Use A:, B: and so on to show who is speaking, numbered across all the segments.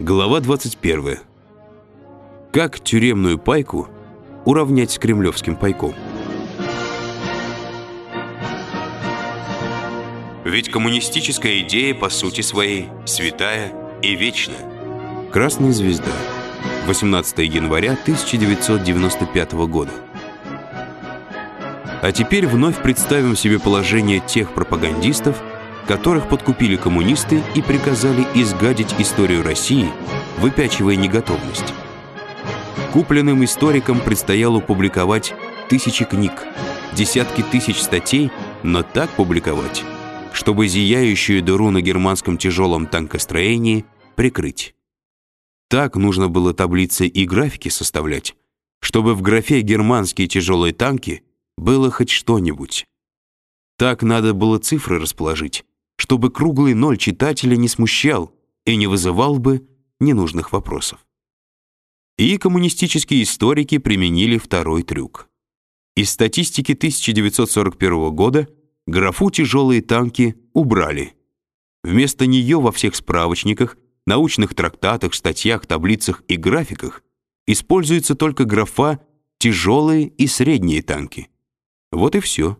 A: Глава 21. Как тюремную пайку уравнять с кремлевским пайком? Ведь коммунистическая идея по сути своей святая и вечная. Красная звезда. 18 января 1995 года. А теперь вновь представим себе положение тех пропагандистов, которых подкупили коммунисты и приказали изгадить историю России, выпячивая неготовность. Купленным историкам предстояло публиковать тысячи книг, десятки тысяч статей, но так публиковать, чтобы зияющую дыру на германском тяжелом танкостроении прикрыть. Так нужно было таблицы и графики составлять, чтобы в графе «германские тяжелые танки» было хоть что-нибудь. Так надо было цифры расположить, чтобы круглый ноль читателя не смущал и не вызывал бы ненужных вопросов. И коммунистические историки применили второй трюк. Из статистики 1941 года графу «тяжелые танки» убрали. Вместо нее во всех справочниках, научных трактатах, статьях, таблицах и графиках используется только графа «тяжелые и средние танки». Вот и все.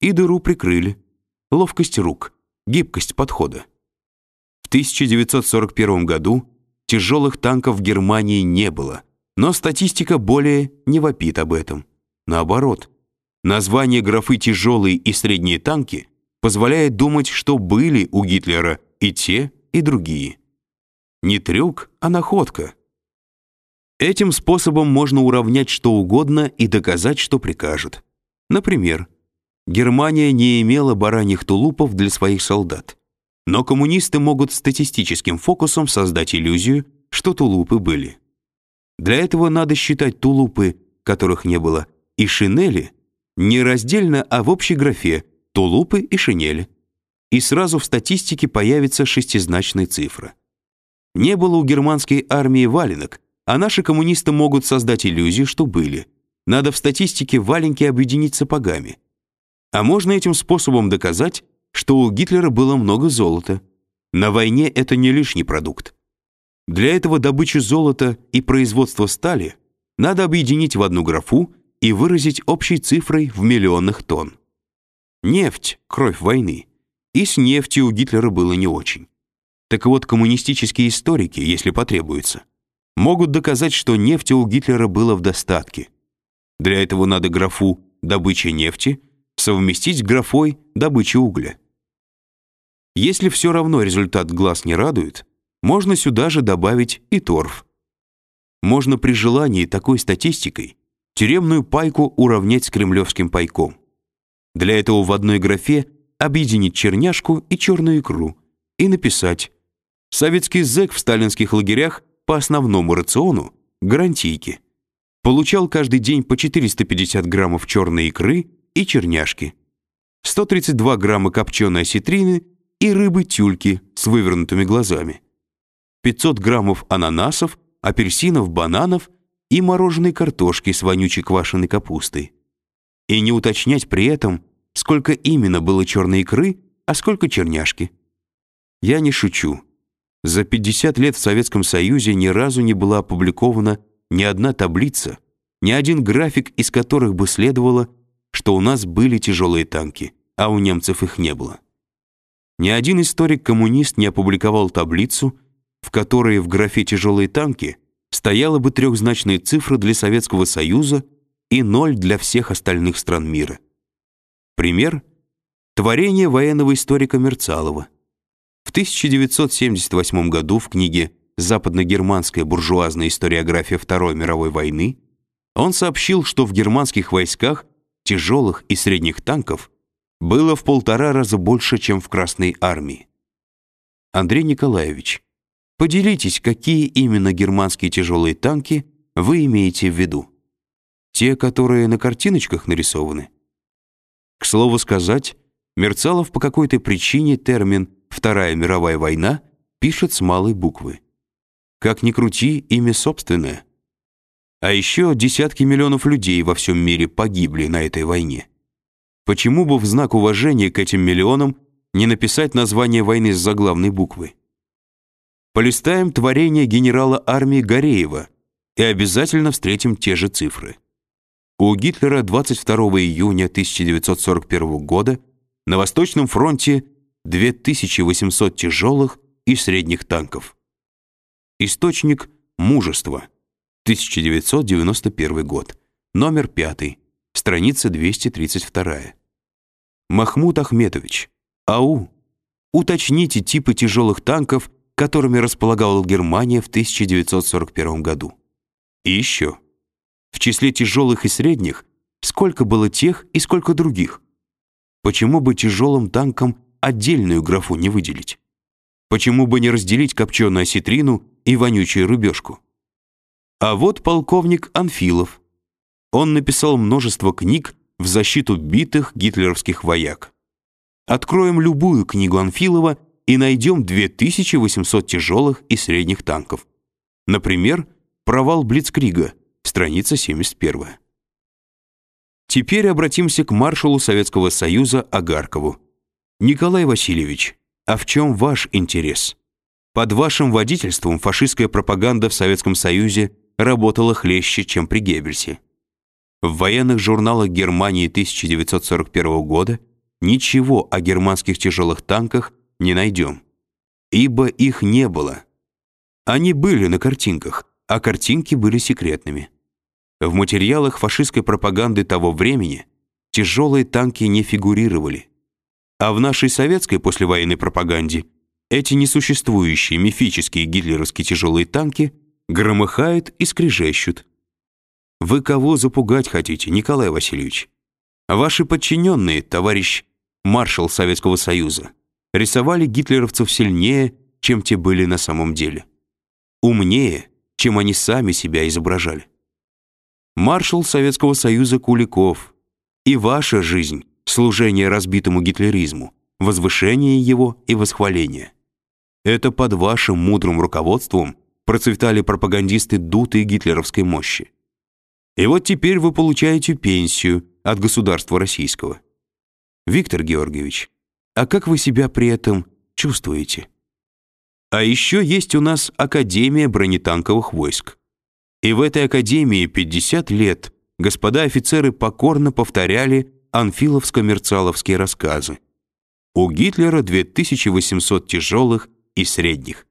A: И дыру прикрыли. Ловкость рук гибкость подхода. В 1941 году тяжелых танков в Германии не было, но статистика более не вопит об этом. Наоборот, название графы «тяжелые» и «средние танки» позволяет думать, что были у Гитлера и те, и другие. Не трюк, а находка. Этим способом можно уравнять что угодно и доказать, что прикажет. Например, Германия не имела бараньих тулупов для своих солдат. Но коммунисты могут статистическим фокусом создать иллюзию, что тулупы были. Для этого надо считать тулупы, которых не было, и шинели не раздельно, а в общей графе тулупы и шинели. И сразу в статистике появится шестизначная цифра. Не было у германской армии валенок, а наши коммунисты могут создать иллюзию, что были. Надо в статистике валенки объединить сапогами. А можно этим способом доказать, что у Гитлера было много золота. На войне это не лишний продукт. Для этого добычу золота и производство стали надо объединить в одну графу и выразить общей цифрой в миллионных тонн. Нефть — кровь войны. И с нефтью у Гитлера было не очень. Так вот, коммунистические историки, если потребуется, могут доказать, что нефти у Гитлера было в достатке. Для этого надо графу «добыча нефти» совместить с графой добычи угля. Если все равно результат глаз не радует, можно сюда же добавить и торф. Можно при желании такой статистикой тюремную пайку уравнять с кремлевским пайком. Для этого в одной графе объединить черняшку и черную икру и написать «Советский зэк в сталинских лагерях по основному рациону гарантийки получал каждый день по 450 граммов черной икры и черняшки, 132 грамма копченой осетрины и рыбы-тюльки с вывернутыми глазами, 500 граммов ананасов, апельсинов, бананов и мороженой картошки с вонючей квашеной капустой. И не уточнять при этом, сколько именно было черной икры, а сколько черняшки. Я не шучу. За 50 лет в Советском Союзе ни разу не была опубликована ни одна таблица, ни один график, из которых бы следовало, что у нас были тяжелые танки, а у немцев их не было. Ни один историк-коммунист не опубликовал таблицу, в которой в графе «тяжелые танки» стояла бы трехзначная цифра для Советского Союза и ноль для всех остальных стран мира. Пример — творение военного историка Мерцалова. В 1978 году в книге «Западно-германская буржуазная историография Второй мировой войны» он сообщил, что в германских войсках тяжелых и средних танков было в полтора раза больше, чем в Красной армии. Андрей Николаевич, поделитесь, какие именно германские тяжелые танки вы имеете в виду? Те, которые на картиночках нарисованы? К слову сказать, Мерцалов по какой-то причине термин «Вторая мировая война» пишет с малой буквы. Как ни крути, имя собственное — а еще десятки миллионов людей во всем мире погибли на этой войне. Почему бы в знак уважения к этим миллионам не написать название войны с заглавной буквы? полистаем творение генерала армии Гореева и обязательно встретим те же цифры. У Гитлера 22 июня 1941 года на Восточном фронте 2800 тяжелых и средних танков. Источник «Мужество», 1991 год, номер 5, страница 232. Махмуд Ахметович, АУ, уточните типы тяжелых танков, которыми располагала Германия в 1941 году. И еще. В числе тяжелых и средних сколько было тех и сколько других? Почему бы тяжелым танкам отдельную графу не выделить? Почему бы не разделить копченую осетрину и вонючую рубежку? А вот полковник Анфилов. Он написал множество книг в защиту битых гитлеровских вояк. Откроем любую книгу Анфилова и найдем 2800 тяжелых и средних танков. Например, «Провал Блицкрига», страница 71. Теперь обратимся к маршалу Советского Союза Агаркову. Николай Васильевич, а в чем ваш интерес? Под вашим водительством фашистская пропаганда в Советском Союзе работала хлеще, чем при Геббельсе. В военных журналах Германии 1941 года ничего о германских тяжелых танках не найдем, ибо их не было. Они были на картинках, а картинки были секретными. В материалах фашистской пропаганды того времени тяжелые танки не фигурировали. А в нашей советской послевоенной пропаганде эти несуществующие мифические гитлеровские тяжелые танки громыхают и скрежещут, вы кого запугать хотите, Николай Васильевич? Ваши подчиненные, товарищ маршал Советского Союза, рисовали гитлеровцев сильнее, чем те были на самом деле. Умнее, чем они сами себя изображали. Маршал Советского Союза Куликов. И ваша жизнь — служение разбитому гитлеризму, возвышение его и восхваление. Это под вашим мудрым руководством процветали пропагандисты дутой гитлеровской мощи. И вот теперь вы получаете пенсию от государства российского. Виктор Георгиевич, а как вы себя при этом чувствуете? А еще есть у нас Академия бронетанковых войск. И в этой академии 50 лет господа офицеры покорно повторяли анфиловско-мерцаловские рассказы. У Гитлера 2800 тяжелых и средних.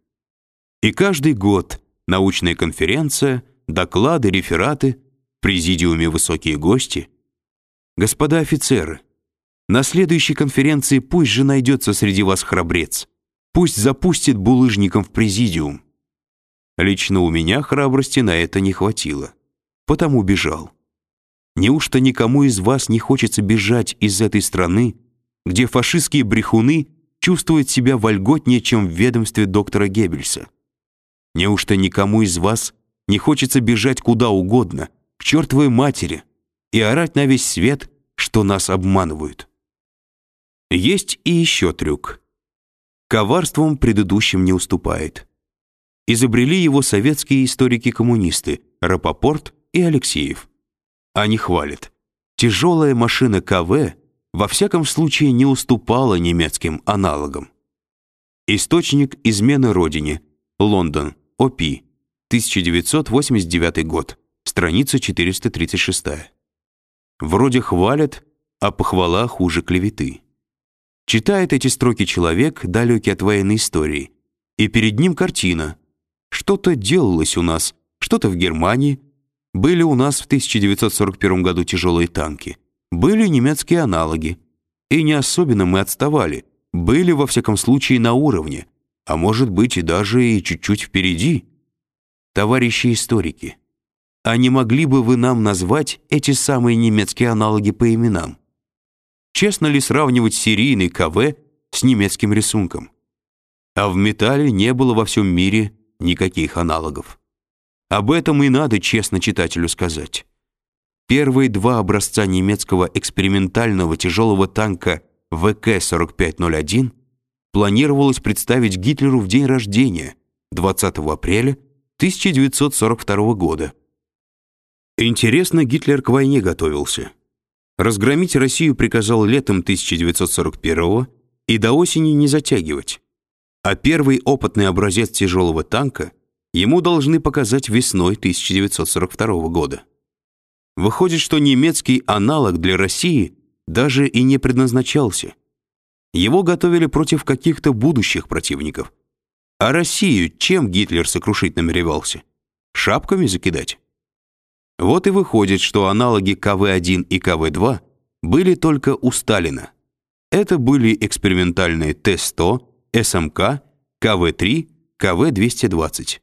A: И каждый год научная конференция, доклады, рефераты президиуме высокие гости. Господа офицеры, на следующей конференции пусть же найдется среди вас храбрец. Пусть запустит булыжником в президиум. Лично у меня храбрости на это не хватило, потому бежал. Неужто никому из вас не хочется бежать из этой страны, где фашистские брехуны чувствуют себя вольготнее, чем в ведомстве доктора Геббельса? Неужто никому из вас не хочется бежать куда угодно, к чертовой матери и орать на весь свет, что нас обманывают. Есть и еще трюк. Коварством предыдущим не уступает. Изобрели его советские историки-коммунисты Рапопорт и Алексеев. Они хвалят. Тяжелая машина КВ во всяком случае не уступала немецким аналогам. Источник измены родине. Лондон. ОПИ. 1989 год страница 436. Вроде хвалят, а похвала хуже клеветы. Читает эти строки человек, далекий от военной истории, и перед ним картина. Что-то делалось у нас, что-то в Германии. Были у нас в 1941 году тяжелые танки. Были немецкие аналоги. И не особенно мы отставали. Были, во всяком случае, на уровне. А может быть, и даже и чуть-чуть впереди. Товарищи историки, а не могли бы вы нам назвать эти самые немецкие аналоги по именам? Честно ли сравнивать серийный КВ с немецким рисунком? А в металле не было во всем мире никаких аналогов. Об этом и надо честно читателю сказать. Первые два образца немецкого экспериментального тяжелого танка ВК-4501 планировалось представить Гитлеру в день рождения, 20 апреля 1942 года. Интересно, Гитлер к войне готовился. Разгромить Россию приказал летом 1941 и до осени не затягивать. а первый опытный образец тяжелого танка ему должны показать весной 1942 года. Выходит, что немецкий аналог для России даже и не предназначался. Его готовили против каких-то будущих противников. А Россию чем Гитлер сокрушить намеревался? Шапками закидать? Вот и выходит, что аналоги КВ-1 и КВ-2 были только у Сталина. Это были экспериментальные Т-100, СМК, КВ-3, КВ-220.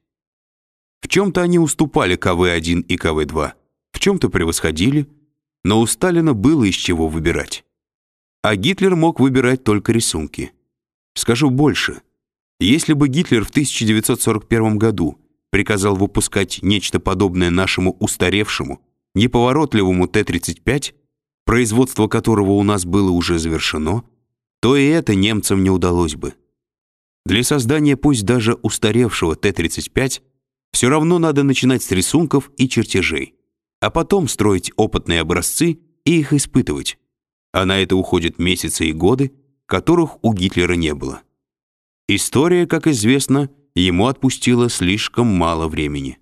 A: В чем-то они уступали КВ-1 и КВ-2, в чем-то превосходили, но у Сталина было из чего выбирать. А Гитлер мог выбирать только рисунки. Скажу больше. Если бы Гитлер в 1941 году приказал выпускать нечто подобное нашему устаревшему, неповоротливому Т-35, производство которого у нас было уже завершено, то и это немцам не удалось бы. Для создания пусть даже устаревшего Т-35 все равно надо начинать с рисунков и чертежей, а потом строить опытные образцы и их испытывать. А на это уходят месяцы и годы, которых у Гитлера не было. История, как известно, ему отпустила слишком мало времени.